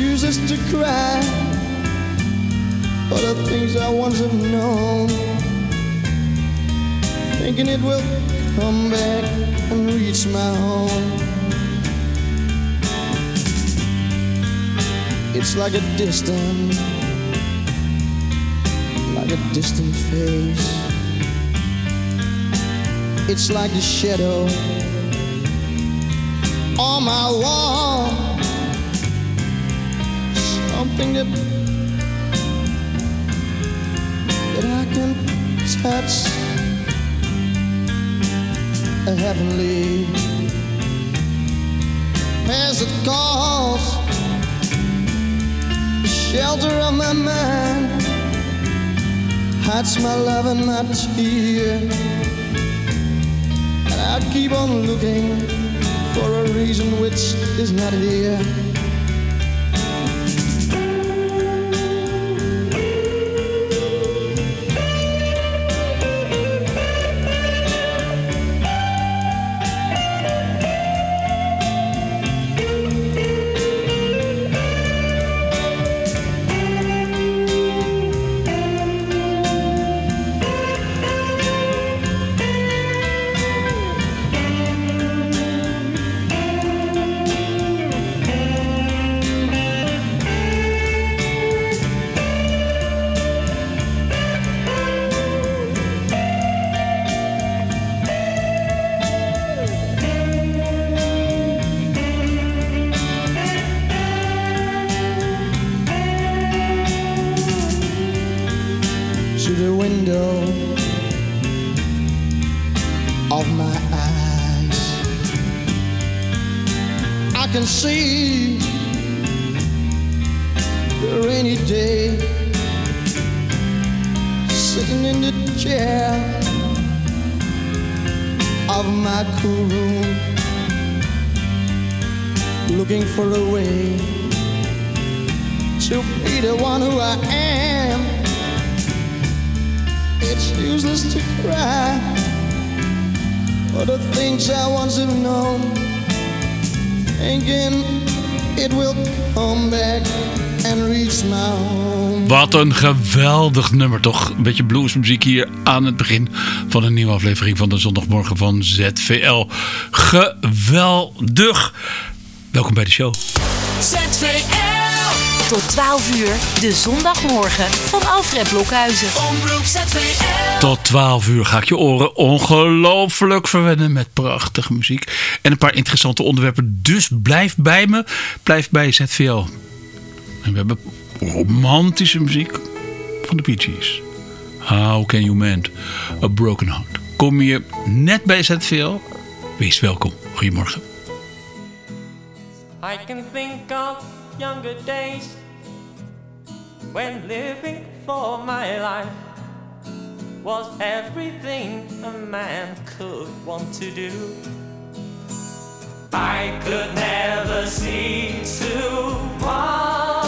Chooses to cry for the things I once have known, thinking it will come back and reach my home. It's like a distant, like a distant face. It's like the shadow on my wall. Something that that I can touch. A heavenly as it calls shelter of my mind. Hides my love and my tear and I keep on looking for a reason which is not here Wat een geweldig nummer, toch? Een beetje bluesmuziek hier aan het begin van een nieuwe aflevering van de zondagmorgen van ZVL. Geweldig! Welkom bij de show. ZVL. Tot 12 uur, de zondagmorgen van Alfred Blokhuizen. Omroep ZVL. Tot 12 uur ga ik je oren ongelooflijk verwennen met prachtige muziek. En een paar interessante onderwerpen. Dus blijf bij me. Blijf bij ZVL. En we hebben romantische muziek van de Gees. How can you mend a broken heart? Kom je net bij ZVL? Wees welkom. Goedemorgen. I can think of younger days when living for my life was everything a man could want to do. I could never see tomorrow,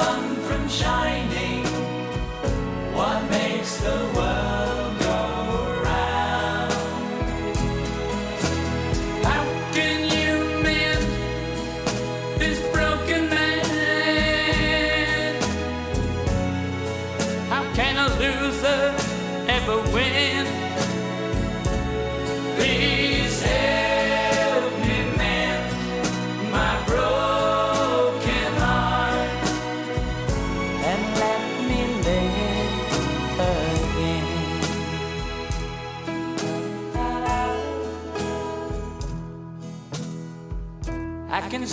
sun from shining? What makes the world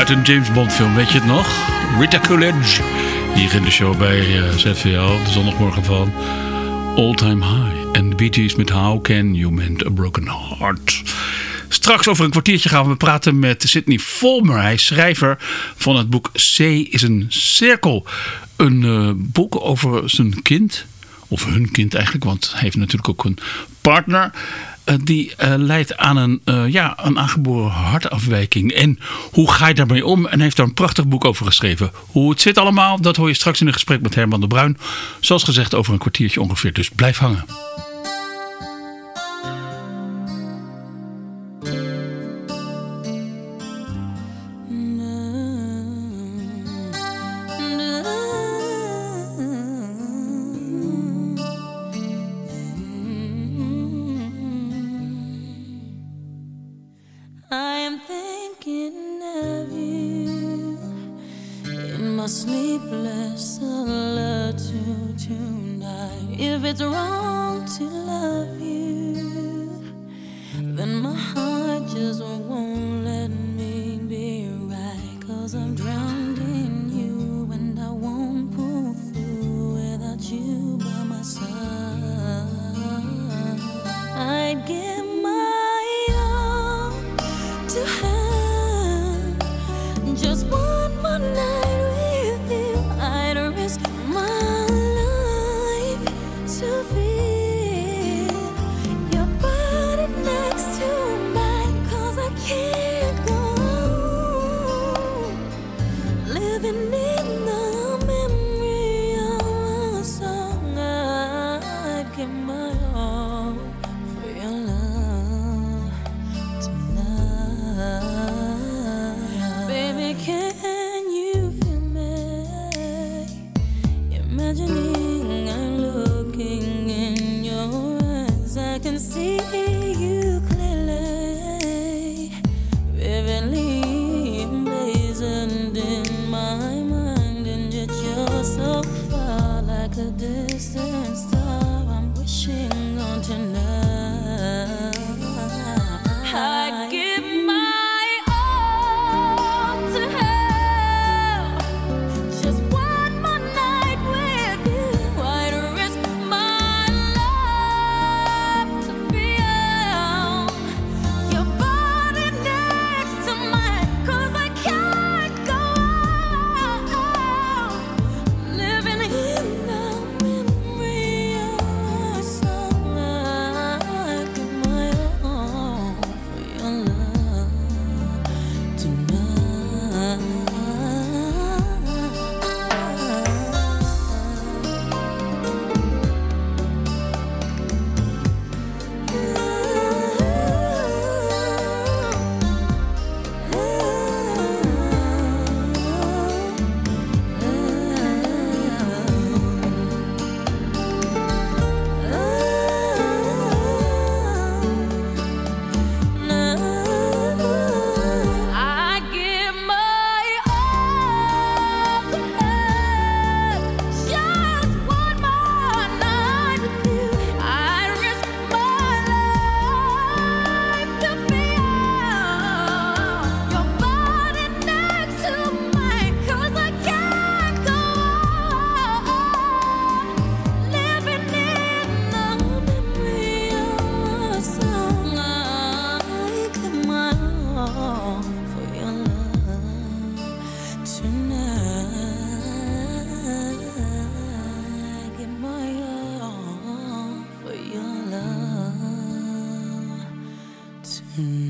uit een James Bond film, weet je het nog? Rita Coolidge. Hier in de show bij eh, ZVL, de zondagmorgen van All Time High. En Bee Gees met How Can You Mend a Broken Heart. Straks over een kwartiertje gaan we praten met Sidney Volmer. Hij is schrijver van het boek C is een cirkel. Een eh, boek over zijn kind. Of hun kind eigenlijk, want hij heeft natuurlijk ook een partner. Uh, die uh, leidt aan een, uh, ja, een aangeboren hartafwijking. En hoe ga je daarmee om? En heeft daar een prachtig boek over geschreven. Hoe het zit allemaal, dat hoor je straks in een gesprek met Herman de Bruin. Zoals gezegd over een kwartiertje ongeveer, dus blijf hangen. the distant star I'm wishing on tonight. Mm-hmm.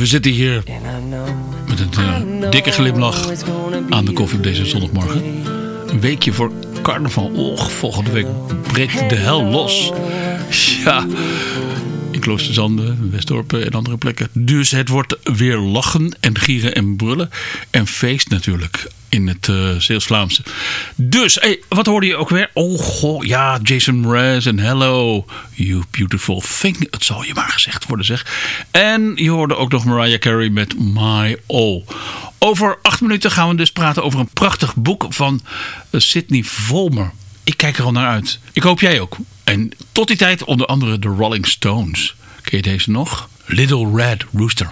We zitten hier met een eh, dikke glimlach aan de koffie op deze zondagmorgen. Een weekje voor carnaval. Och, volgende week breekt de hel los. Ja, in Kloosterzanden, Westdorpen en andere plekken. Dus het wordt weer lachen en gieren en brullen. En feest natuurlijk in het eh Zeeuws-Vlaamse. Dus, hey, wat hoorde je ook weer? Oh, goh, ja, Jason Mraz en Hello, You Beautiful Thing. Het zal je maar gezegd worden, zeg. En je hoorde ook nog Mariah Carey met My All. Over acht minuten gaan we dus praten over een prachtig boek van eh, Sidney Volmer. Ik kijk er al naar uit. Ik hoop jij ook. En tot die tijd onder andere de Rolling Stones. Ken je deze nog? Little Red Rooster.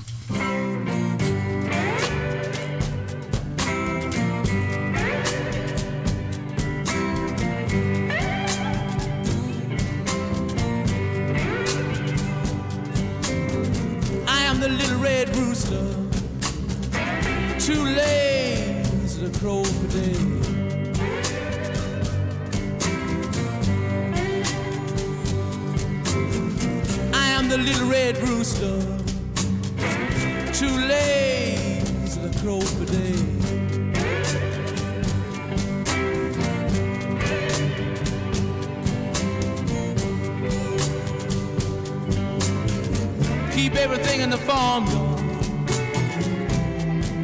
Rooster, too lazy to crow for day. Keep everything in the farm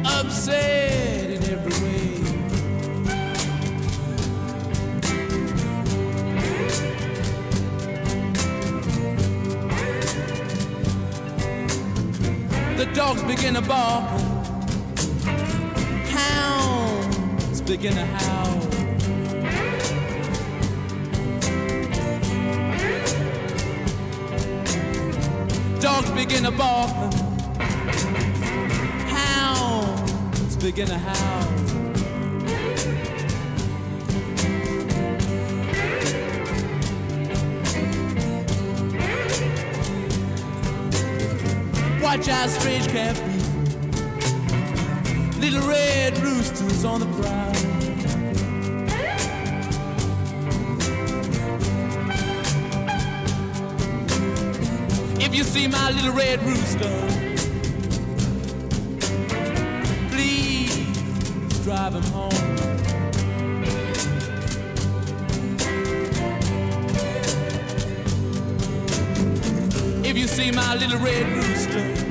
upset The dogs begin to bark, hounds begin to howl. Dogs begin to bark, hounds begin to howl. Watch how strange can be. Little red roosters on the prowl. If you see my little red rooster, please drive him home. If you see my little red rooster,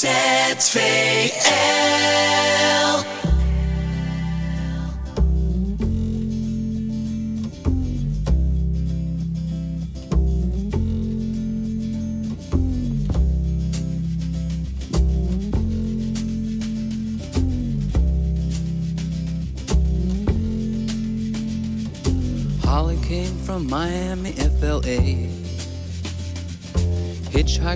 ZVL.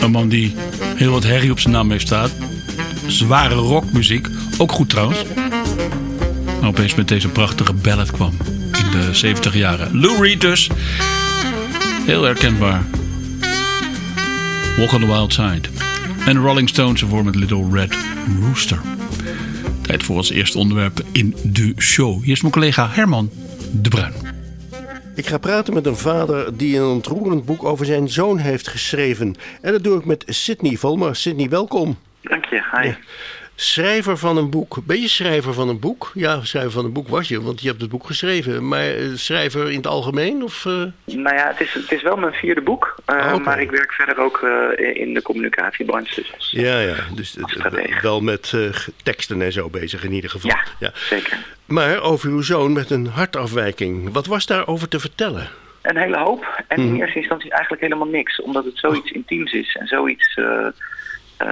Een man die heel wat herrie op zijn naam heeft staat, Zware rockmuziek, ook goed trouwens. Maar opeens met deze prachtige ballad kwam. In de 70 jaren. Lou Reed dus. Heel herkenbaar. Walk on the Wild Side. En de Rolling Stones ervoor met Little Red Rooster. Tijd voor ons eerste onderwerp in de show. Hier is mijn collega Herman de Bruin. Ik ga praten met een vader die een ontroerend boek over zijn zoon heeft geschreven. En dat doe ik met Sydney Volmer. Sydney, welkom. Dank je, hi. Schrijver van een boek. Ben je schrijver van een boek? Ja, schrijver van een boek was je, want je hebt het boek geschreven. Maar eh, schrijver in het algemeen? Of, eh? Nou ja, het is, het is wel mijn vierde boek, eh, Ah, maar ik werk verder ook in de communicatiebranche. Dus als- Ja, ja. Dus wel met teksten en zo bezig in ieder geval. Ja, zeker. Maar over uw zoon met een hartafwijking. Wat was daarover te vertellen? Een hele hoop. En Mhm. in eerste instantie eigenlijk helemaal niks, omdat het zoiets intiems is en zoiets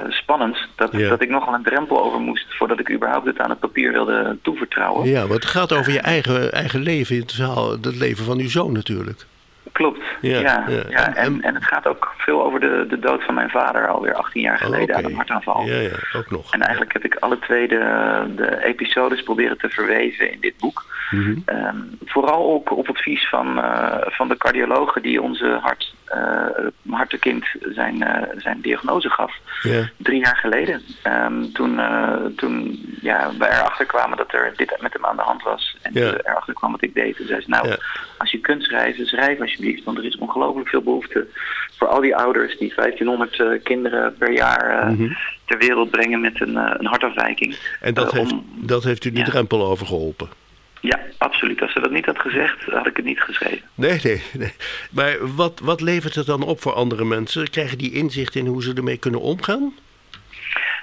spannends, dat, Ja. dat ik nogal een drempel over moest voordat ik überhaupt het aan het papier wilde toevertrouwen. Ja, want het gaat over je eigen, eigen leven in het verhaal. Het leven van uw zoon natuurlijk. Klopt, Ja, ja. ja. ja, En, en het gaat ook veel over de, de dood van mijn vader alweer 18 jaar geleden Oh, aan een hartaanval. Ja, ja, ook nog. En eigenlijk heb ik alle twee de, de episodes proberen te verweven in dit boek. Mhm. Ehm, vooral ook op advies van, eh, van de cardiologen die onze hart, eh hartekind zijn, eh, zijn diagnose gaf. Drie jaar geleden. Ehm, toen toen ja, we erachter kwamen dat er dit met hem aan de hand was. En toen erachter kwam wat ik deed. Toen zei ze, nou, als je kunt schrijven, schrijf alsjeblieft. Want er is ongelooflijk veel behoefte voor al die ouders die 1500 eh, kinderen per jaar Mhm. ter wereld brengen met een, een hartafwijking. En dat, heeft, om- dat heeft u de Ja. drempel over geholpen? Ja, absoluut. Als ze dat niet had gezegd, had ik het niet geschreven. Nee, nee, nee. Maar wat, wat levert het dan op voor andere mensen? Krijgen die inzicht in hoe ze ermee kunnen omgaan?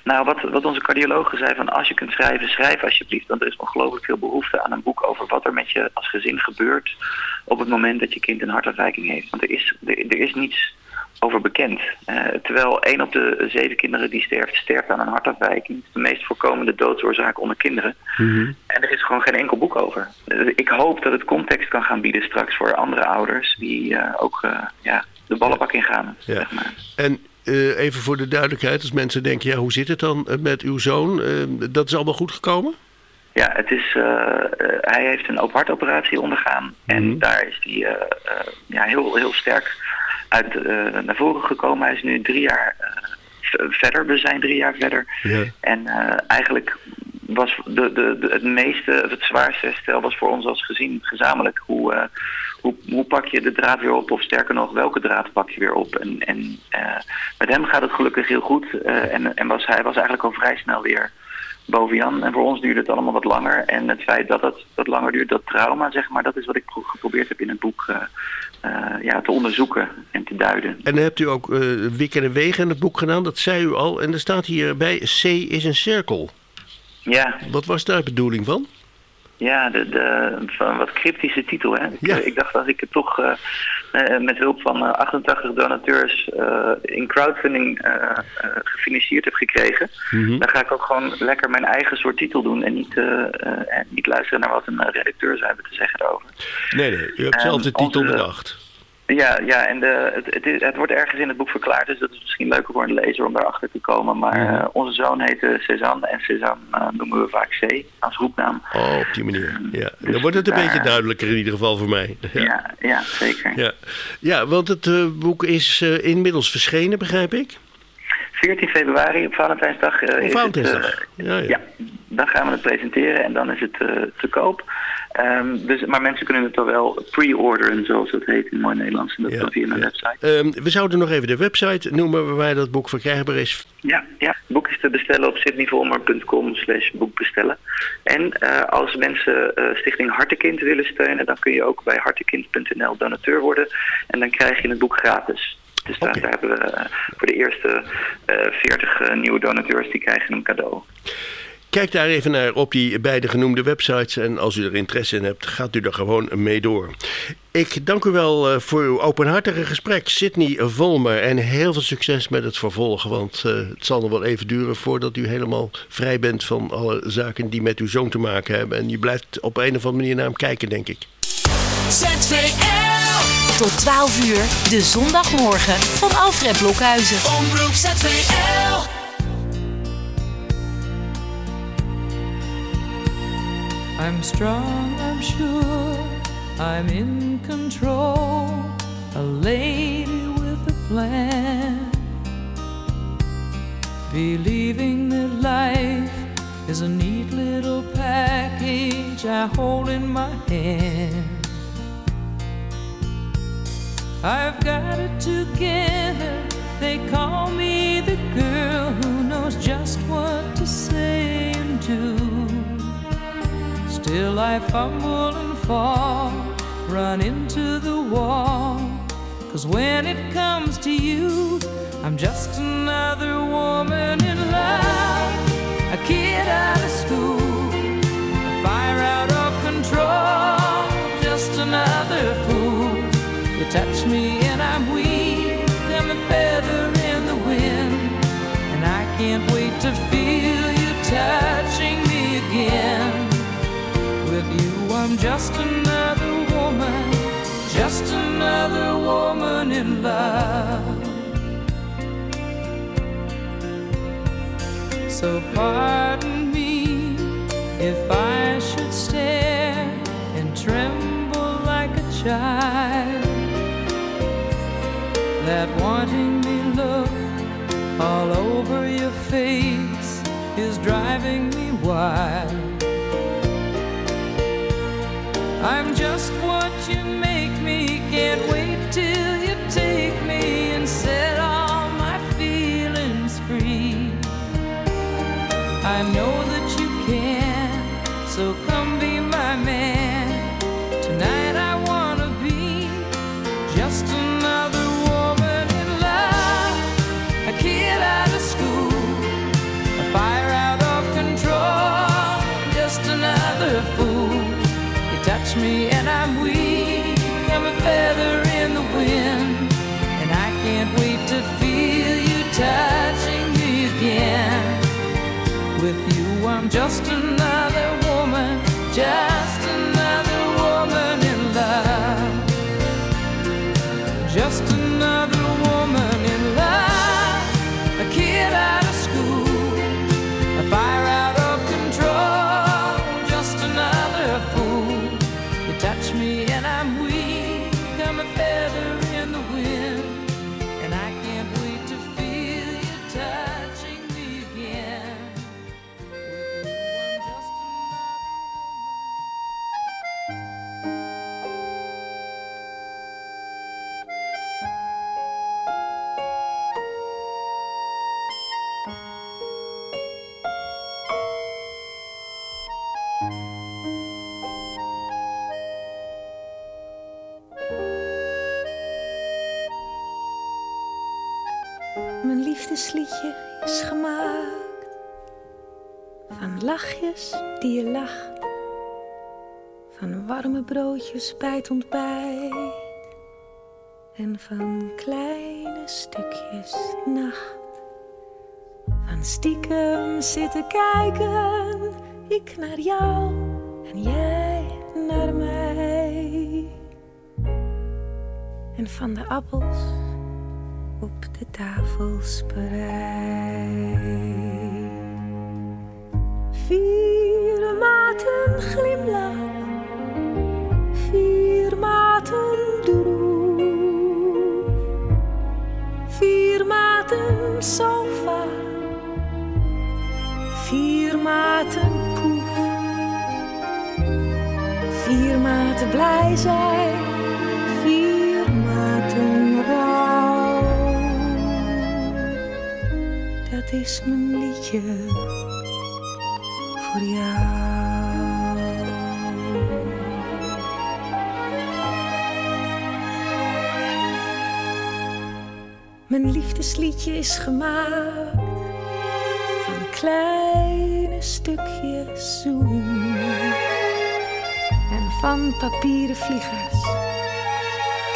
Nou, wat, wat onze cardiologen zei van als je kunt schrijven, schrijf alsjeblieft. Want er is ongelooflijk veel behoefte aan een boek over wat er met je als gezin gebeurt op het moment dat je kind een hartafwijking heeft. Want er is, er, er is niets over bekend. Eh, terwijl één op de zeven kinderen die sterft, sterft aan een hartafwijking. Het is de meest voorkomende doodsoorzaak onder kinderen. En er is gewoon geen enkel boek over. Ik hoop dat het context kan gaan bieden straks voor andere ouders die eh, ook eh, ja, de ballenbak ingaan. Ja. Zeg maar. En even voor de duidelijkheid, als mensen denken, ja, hoe zit het dan met uw zoon? Dat is allemaal goed gekomen? Ja, het is, hij heeft een open hartoperatie ondergaan. En daar is hij ja, heel, heel sterk uit eh, naar voren gekomen. Hij is nu drie jaar eh, verder. We zijn drie jaar verder. Ja. En eh, eigenlijk was de, de, de, het meeste, het zwaarste herstel was voor ons als gezin gezamenlijk. Hoe, hoe, hoe pak je de draad weer op? Of sterker nog, welke draad pak je weer op? En, en met hem gaat het gelukkig heel goed. en en was, hij was eigenlijk al vrij snel weer boven Jan. En voor ons duurde het allemaal wat langer. En het feit dat het wat langer duurt, dat trauma, zeg maar, dat is wat ik pro- geprobeerd heb in het boek eh, eh, ja, te onderzoeken en te duiden. En dan hebt u ook Wikken en Wegen in het boek gedaan, dat zei u al. En er staat hierbij, C is een cirkel. Ja, Wat was daar de bedoeling van? Ja, de, de, van wat cryptische titel. Hè? Ik, Ja. ik dacht als ik het toch met hulp van eh, 88 donateurs eh, in crowdfunding eh, eh, gefinancierd heb gekregen, Mhm. dan ga ik ook gewoon lekker mijn eigen soort titel doen en niet, eh, eh, en niet luisteren naar wat een eh, redacteur zou hebben te zeggen daarover. Nee, nee, u hebt zelf de titel bedacht. Ja, ja en de, het, het, is- het wordt ergens in het boek verklaard, dus dat is misschien leuker voor een lezer om daarachter te komen. Maar eh, onze zoon heette Cézanne en Cézanne eh, noemen we vaak C als roepnaam. Oh, op die manier. Ja. Dus Dan wordt het een daar- beetje duidelijker in ieder geval voor mij. Ja, Ja, ja zeker. ja. ja want het eh, boek is inmiddels verschenen, begrijp ik. 14 februari op Valentijnsdag. Op het, Valentijnsdag. eh, Ja, ja. ja, dan gaan we het presenteren en dan is het eh, te koop. Ehm, dus, maar mensen kunnen het wel pre-orderen, zoals dat heet in mooi Nederlands. En dat Ja, via mijn ja. website. Ehm, we zouden nog even de website noemen waar dat boek verkrijgbaar is. Ja, ja, het boek is te bestellen op sydneyvolmer.com slash boekbestellen. En als mensen Stichting Hartekind willen steunen, dan kun je ook bij hartekind.nl donateur worden. En dan krijg je het boek gratis. Dus daar, hebben we eh, voor de eerste eh 40 eh, nieuwe donateurs, die krijgen een cadeau. Kijk daar even naar op die beide genoemde websites. En als u er interesse in hebt, gaat u er gewoon mee door. Ik dank u wel eh, voor uw openhartige gesprek, Sydney Volmer. En heel veel succes met het vervolgen. Want eh, het zal nog wel even duren voordat u helemaal vrij bent van alle zaken die met uw zoon te maken hebben. En je blijft op een of andere manier naar hem kijken, denk ik. ZVL tot 12 uur, de zondagmorgen van Alfred Blokhuizen. Omroep ZVL. I'm strong, I'm sure, I'm in control. A lady with a plan. Believing that life is a neat little package I hold in my hand. I've got it together. They call me the girl who knows just what to say and do. Still, I fumble and fall, run into the wall. Cause when it comes to you, I'm just another woman in love, a kid out of school, touching me again. With you, I'm just another woman, just another woman in love. So pardon me if I I'm just what you make me. Can't wait till you take me and set all my feelings free. I know that you can, so broodjes bij het ontbijt en van kleine stukjes nacht. Van stiekem zitten kijken, ik naar jou en jij naar mij. En van de appels op de tafelspreid. Vier liefdesliedje is gemaakt. Van kleine stukjes zoen. En van papieren vliegers,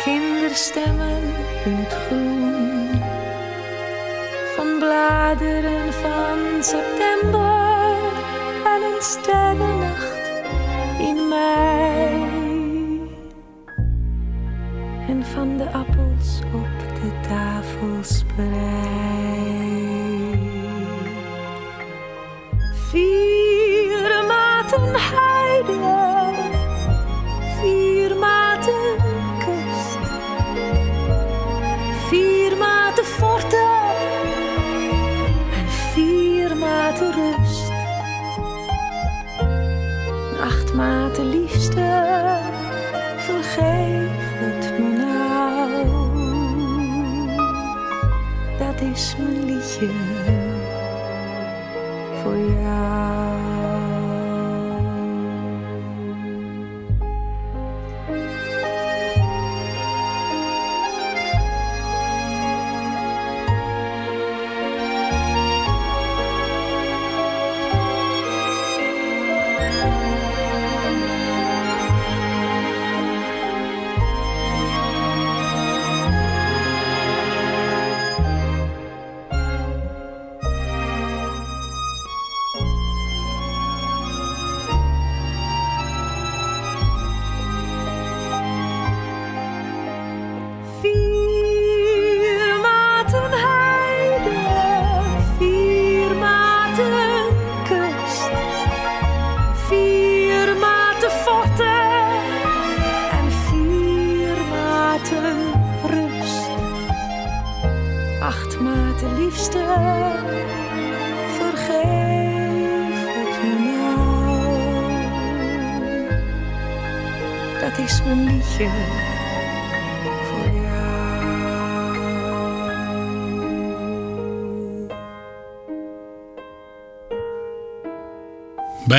kinderstemmen in het groen, van bladeren van september. En een sterrennacht in mei. En van de de but I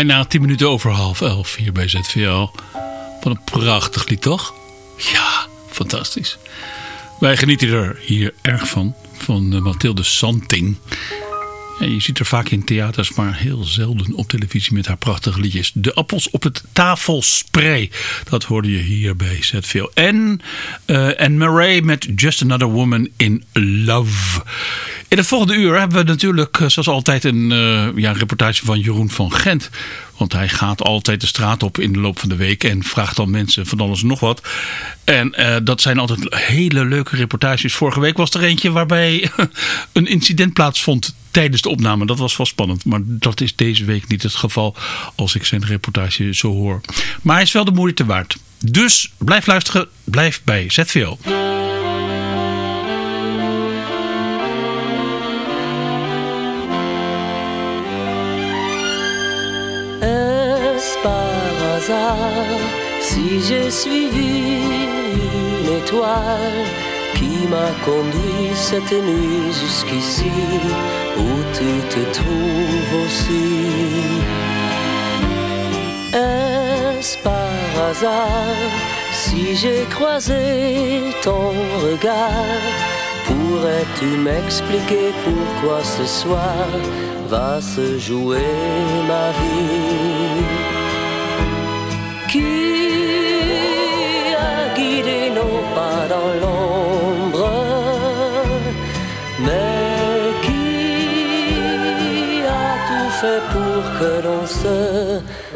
Bijna 10 minuten over half elf hier bij ZVL. Wat een prachtig lied, toch? Ja, fantastisch. Wij genieten er hier erg van. Van eh, Mathilde Santing. Je ziet er vaak in theaters, maar heel zelden op televisie met haar prachtige liedjes. De appels op het tafelspray. Dat hoorde je hier bij ZVL. En, eh en Murray met Just Another Woman in Love. In het volgende uur hebben we natuurlijk, eh, zoals altijd, een eh, ja, reportage van Jeroen van Gent. Want hij gaat altijd de straat op in de loop van de week en vraagt dan mensen van alles en nog wat. En eh, dat zijn altijd hele leuke reportages. Vorige week was er eentje waarbij een incident plaatsvond tijdens de opname. Dat was wel spannend. Maar dat is deze week niet het geval als ik zijn reportage zo hoor. Maar hij is wel de moeite waard. Dus blijf luisteren. Blijf bij ZVL. Si j'ai suivi une étoile qui m'a conduit cette nuit jusqu'ici où tu te trouves aussi. Est-ce par hasard si j'ai croisé ton regard? Pourrais-tu m'expliquer pourquoi ce soir va se jouer ma vie?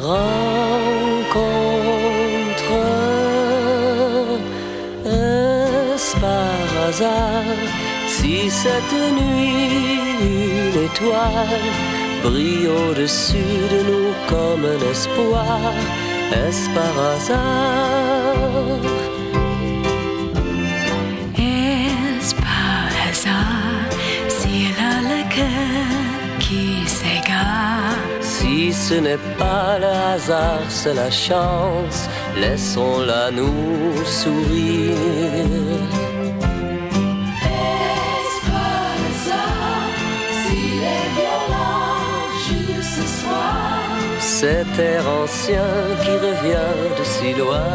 Rencontre Est-ce par hasard si cette nuit une étoile brille au-dessus de nous comme un espoir? Est-ce par hasard? Est-ce par hasard s'il a le cœur qui s'égare? Ce n'est pas le hasard, c'est la chance, laissons-la nous sourire. Est-ce par hasard s'il est violent ce soir Cet air ancien qui revient de si loin,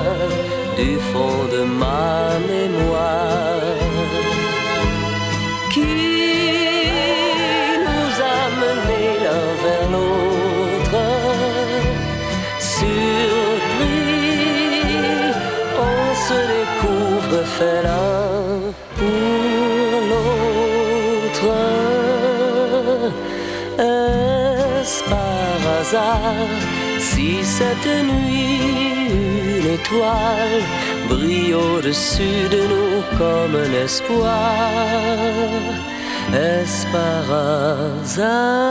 du fond de ma mémoire. Fait l'un pour l'autre. Est-ce par hasard si cette nuit une étoile brille au-dessus de nous comme un espoir? Est-ce par hasard?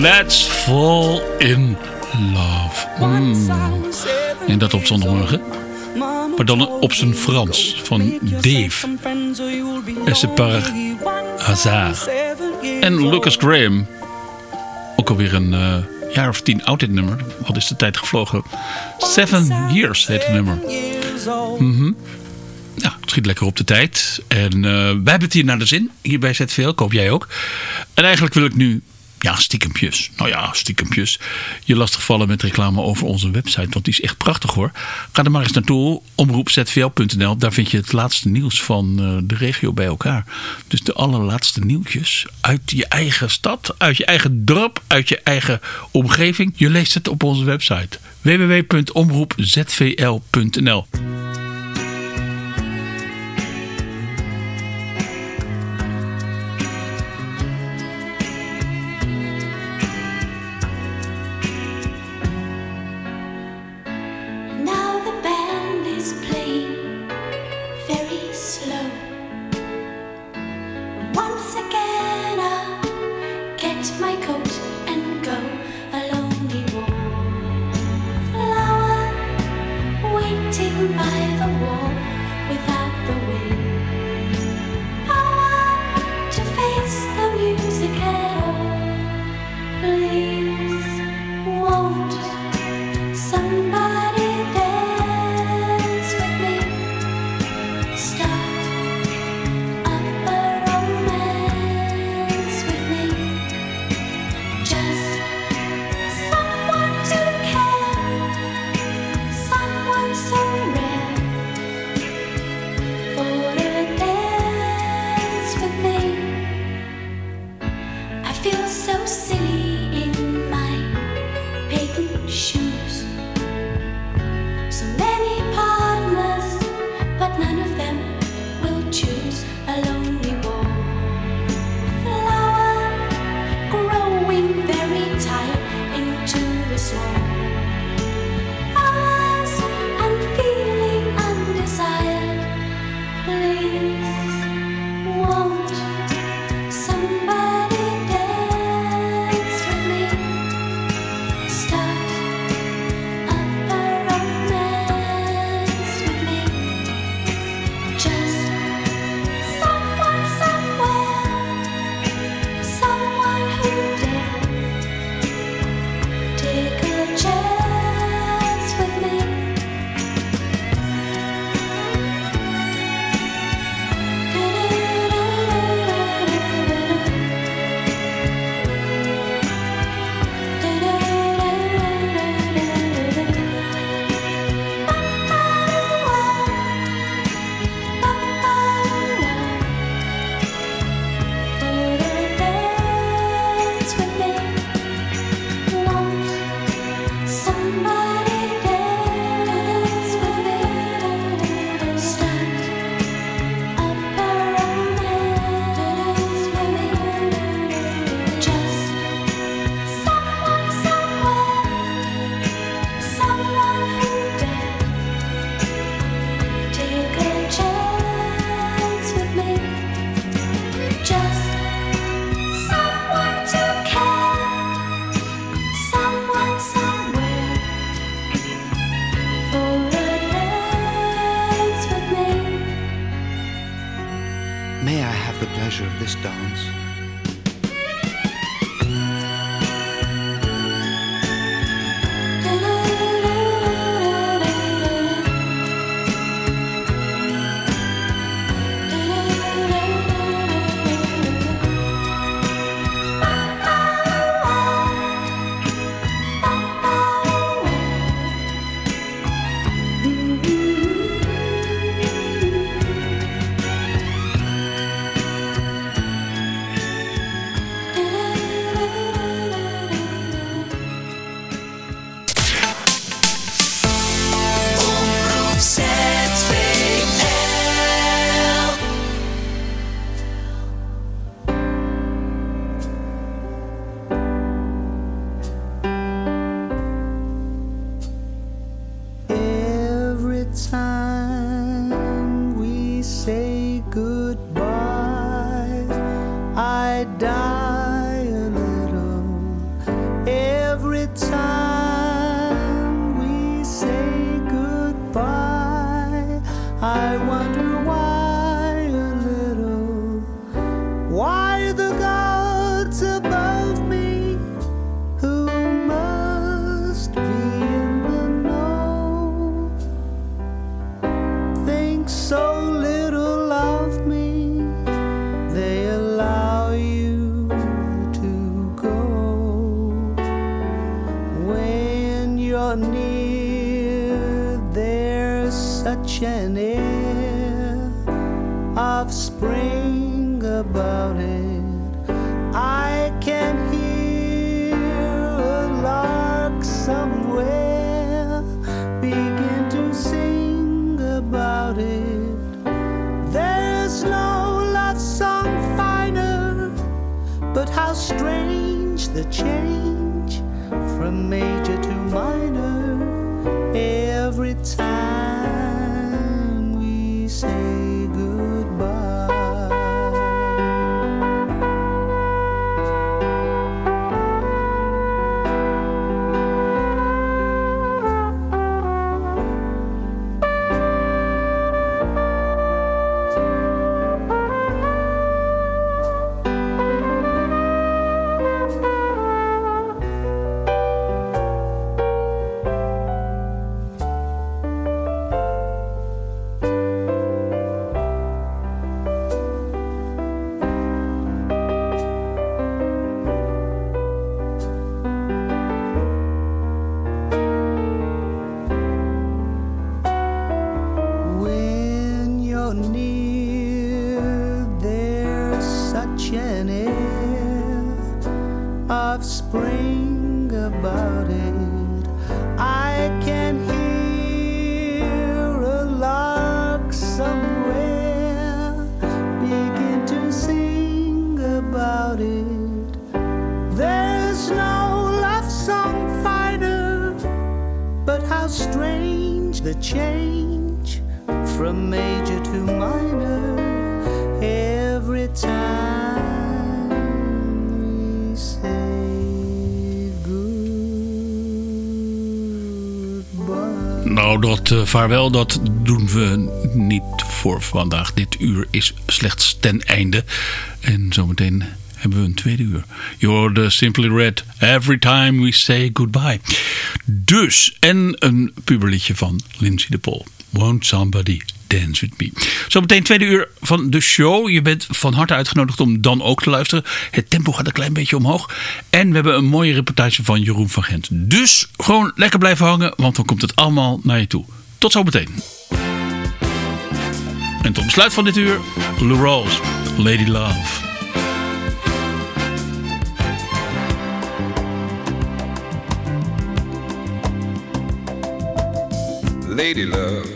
Let's fall in love. Mm. En dat op zondagmorgen. Maar dan op zijn Frans. Van Dave. C'est par hasard. En Lucas Graham. Ook alweer een eh, jaar of tien oud dit nummer. Wat is de tijd gevlogen? Seven Years heet het nummer. Mhm. Ja, het schiet lekker op de tijd. En eh, wij hebben het hier naar de zin. Hier bij. Ik hoop jij ook. En eigenlijk wil ik nu ja, stiekempjes. Nou ja, stiekempjes. Je lastigvallen met reclame over onze website. Want die is echt prachtig hoor. Ga er maar eens naartoe. Omroepzvl.nl. Daar vind je het laatste nieuws van eh, de regio bij elkaar. Dus de allerlaatste nieuwtjes. Uit je eigen stad. Uit je eigen dorp. Uit je eigen omgeving. Je leest het op onze website. www.omroepzvl.nl vaarwel, dat doen we niet voor vandaag. Dit uur is slechts ten einde. En zometeen hebben we een tweede uur. You're the Simply Red, Every Time We Say Goodbye. Dus, en een puberliedje van Lindsay de Paul. Won't Somebody Dance With Me. Zometeen tweede uur van de show. Je bent van harte uitgenodigd om dan ook te luisteren. Het tempo gaat een klein beetje omhoog. En we hebben een mooie reportage van Jeroen van Gent. Dus gewoon lekker blijven hangen, want dan komt het allemaal naar je toe. Tot zometeen. En tot besluit van dit uur, Lou Rawls, Lady Love. Lady love,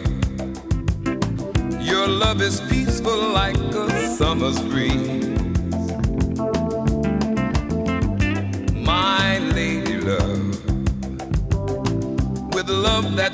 your love is peaceful like a summer's breeze. My lady love, with love that's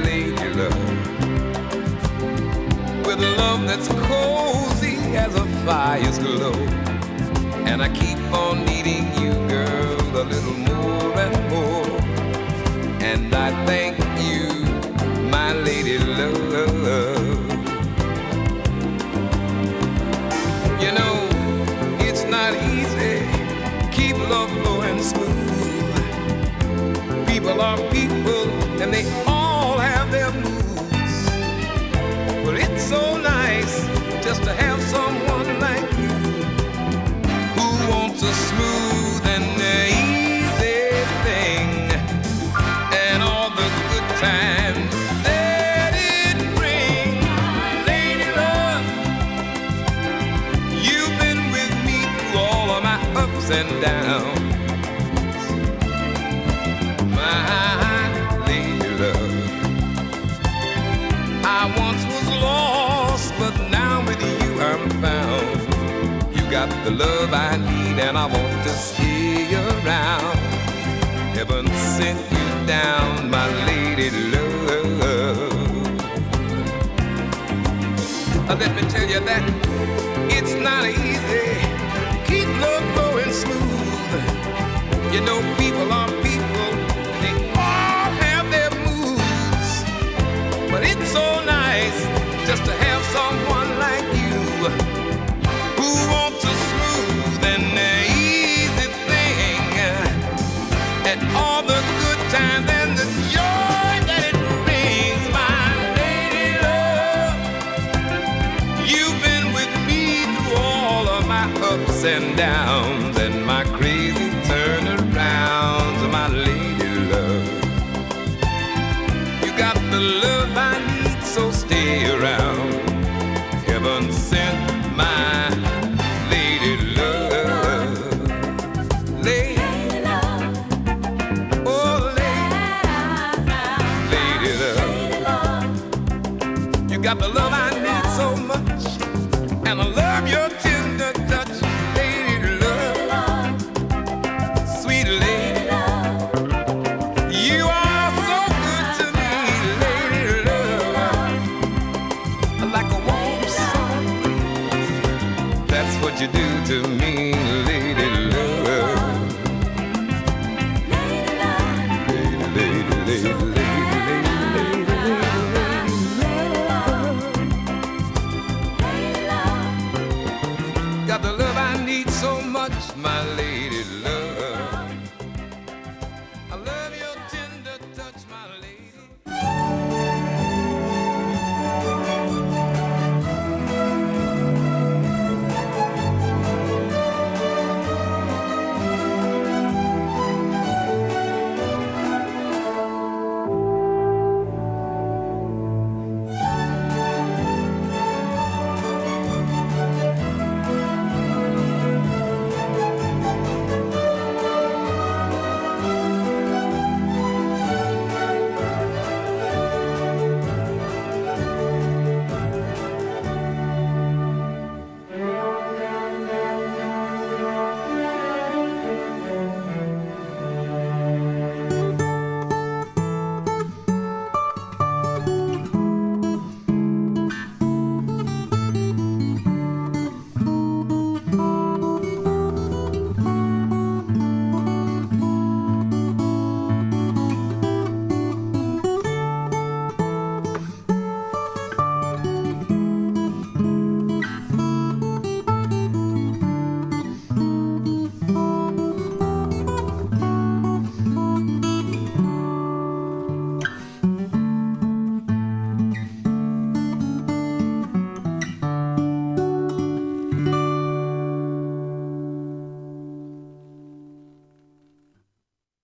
love that's cozy as a fire's glow. And I keep on needing you, girl, a little more and more. And I thank you, my lady love. You know, it's not easy. Keep love flowing smooth. People are people, and they all have their moods. So nice just to have someone like you who wants a smooth and easy thing, and all the good times that it brings. Lady love. You've been with me through all of my ups and downs. The love I need, and I want to stay around. Heaven sent you down, my lady love. Let me tell you that it's not easy. Keep love flowing smooth. You know, people are people, they all have their moods. But it's so nice just to have someone like you